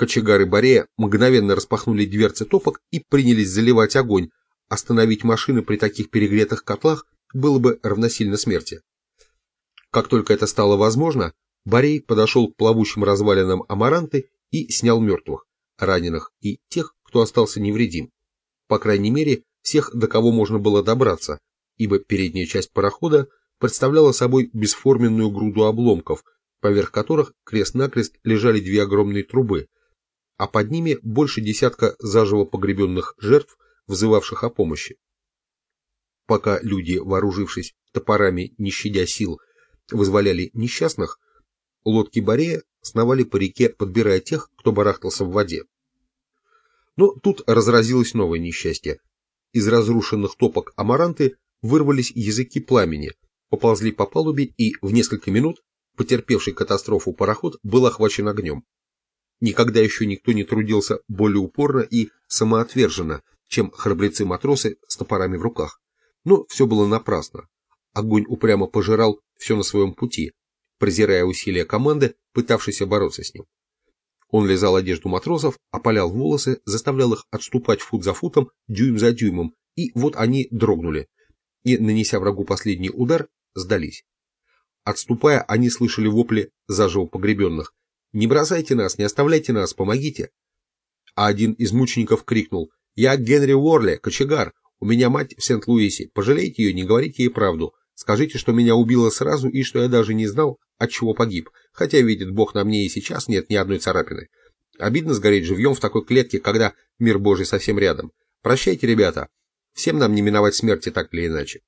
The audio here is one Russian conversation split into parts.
Кочегары Борея мгновенно распахнули дверцы топок и принялись заливать огонь. Остановить машины при таких перегретых котлах было бы равносильно смерти. Как только это стало возможно, Борей подошел к плавучим развалинам Амаранты и снял мертвых, раненых и тех, кто остался невредим. По крайней мере, всех, до кого можно было добраться, ибо передняя часть парохода представляла собой бесформенную груду обломков, поверх которых крест-накрест лежали две огромные трубы, а под ними больше десятка заживо погребенных жертв, вызывавших о помощи. Пока люди, вооружившись топорами, не щадя сил, вызволяли несчастных, лодки Борея сновали по реке, подбирая тех, кто барахтался в воде. Но тут разразилось новое несчастье. Из разрушенных топок амаранты вырвались языки пламени, поползли по палубе и в несколько минут потерпевший катастрофу пароход был охвачен огнем. Никогда еще никто не трудился более упорно и самоотверженно, чем храбрецы-матросы с топорами в руках. Но все было напрасно. Огонь упрямо пожирал все на своем пути, презирая усилия команды, пытавшейся бороться с ним. Он лизал одежду матросов, опалял волосы, заставлял их отступать фут за футом, дюйм за дюймом, и вот они дрогнули, и, нанеся врагу последний удар, сдались. Отступая, они слышали вопли заживо погребенных. «Не бросайте нас, не оставляйте нас, помогите!» А один из мучеников крикнул «Я Генри Уорли, кочегар, у меня мать в Сент-Луисе, пожалейте ее, не говорите ей правду, скажите, что меня убило сразу и что я даже не знал, от чего погиб, хотя, видит Бог, на мне и сейчас нет ни одной царапины. Обидно сгореть живьем в такой клетке, когда мир Божий совсем рядом. Прощайте, ребята, всем нам не миновать смерти так или иначе».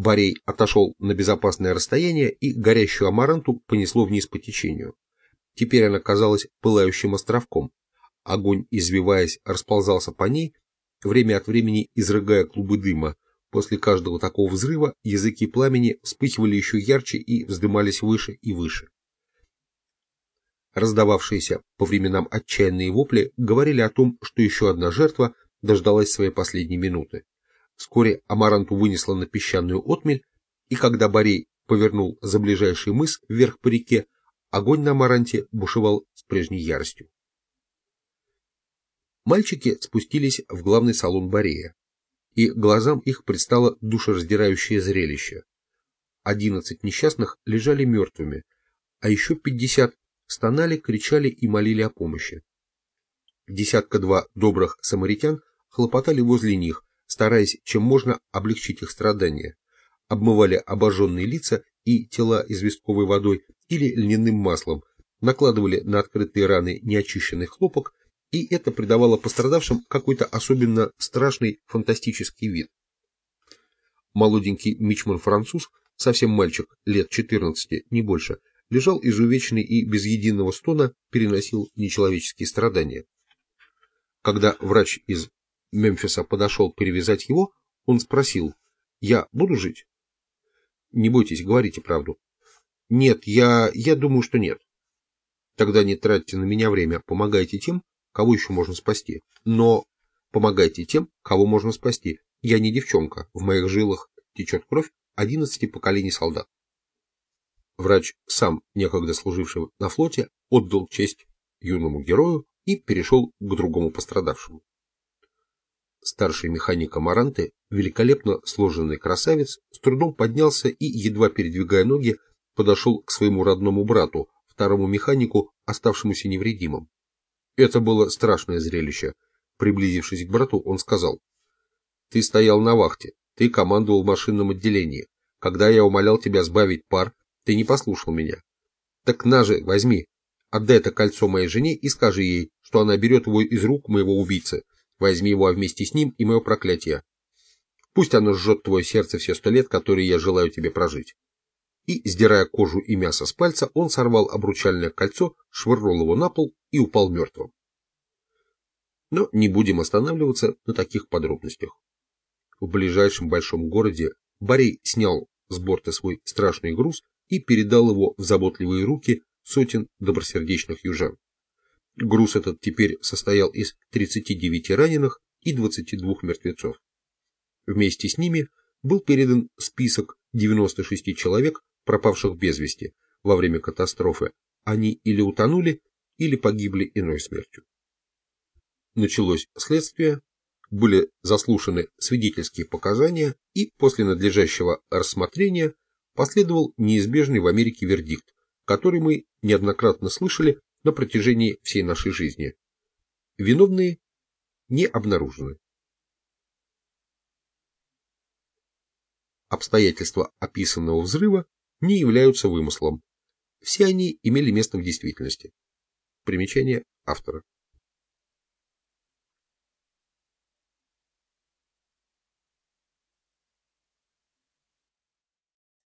Борей отошел на безопасное расстояние, и горящую амаранту понесло вниз по течению. Теперь она казалась пылающим островком. Огонь, извиваясь, расползался по ней, время от времени изрыгая клубы дыма. После каждого такого взрыва языки пламени вспыхивали еще ярче и вздымались выше и выше. Раздававшиеся по временам отчаянные вопли говорили о том, что еще одна жертва дождалась своей последней минуты. Вскоре Амаранту вынесло на песчаную отмель, и когда Борей повернул за ближайший мыс вверх по реке, огонь на Амаранте бушевал с прежней яростью. Мальчики спустились в главный салон Борея, и глазам их предстало душераздирающее зрелище. Одиннадцать несчастных лежали мертвыми, а еще пятьдесят стонали, кричали и молили о помощи. Десятка-два добрых самаритян хлопотали возле них, стараясь чем можно облегчить их страдания. Обмывали обожженные лица и тела известковой водой или льняным маслом, накладывали на открытые раны неочищенный хлопок, и это придавало пострадавшим какой-то особенно страшный фантастический вид. Молоденький мичман-француз, совсем мальчик, лет 14, не больше, лежал изувеченный и без единого стона переносил нечеловеческие страдания. Когда врач из Мемфиса подошел перевязать его, он спросил, «Я буду жить?» «Не бойтесь, говорите правду». «Нет, я... я думаю, что нет». «Тогда не тратьте на меня время, помогайте тем, кого еще можно спасти. Но помогайте тем, кого можно спасти. Я не девчонка, в моих жилах течет кровь одиннадцати поколений солдат». Врач, сам некогда служивший на флоте, отдал честь юному герою и перешел к другому пострадавшему. Старший механик Амаранты, великолепно сложенный красавец, с трудом поднялся и, едва передвигая ноги, подошел к своему родному брату, второму механику, оставшемуся невредимым. Это было страшное зрелище. Приблизившись к брату, он сказал, «Ты стоял на вахте, ты командовал в машинном отделении. Когда я умолял тебя сбавить пар, ты не послушал меня. Так на же, возьми, отдай это кольцо моей жене и скажи ей, что она берет его из рук моего убийцы, Возьми его вместе с ним и мое проклятие. Пусть оно жжет твое сердце все сто лет, которые я желаю тебе прожить. И, сдирая кожу и мясо с пальца, он сорвал обручальное кольцо, швырнул его на пол и упал мертвым. Но не будем останавливаться на таких подробностях. В ближайшем большом городе Борей снял с борта свой страшный груз и передал его в заботливые руки сотен добросердечных южан. Груз этот теперь состоял из 39 раненых и 22 мертвецов. Вместе с ними был передан список 96 человек, пропавших без вести во время катастрофы. Они или утонули, или погибли иной смертью. Началось следствие, были заслушаны свидетельские показания и после надлежащего рассмотрения последовал неизбежный в Америке вердикт, который мы неоднократно слышали на протяжении всей нашей жизни. Виновные не обнаружены. Обстоятельства описанного взрыва не являются вымыслом. Все они имели место в действительности. Примечание автора.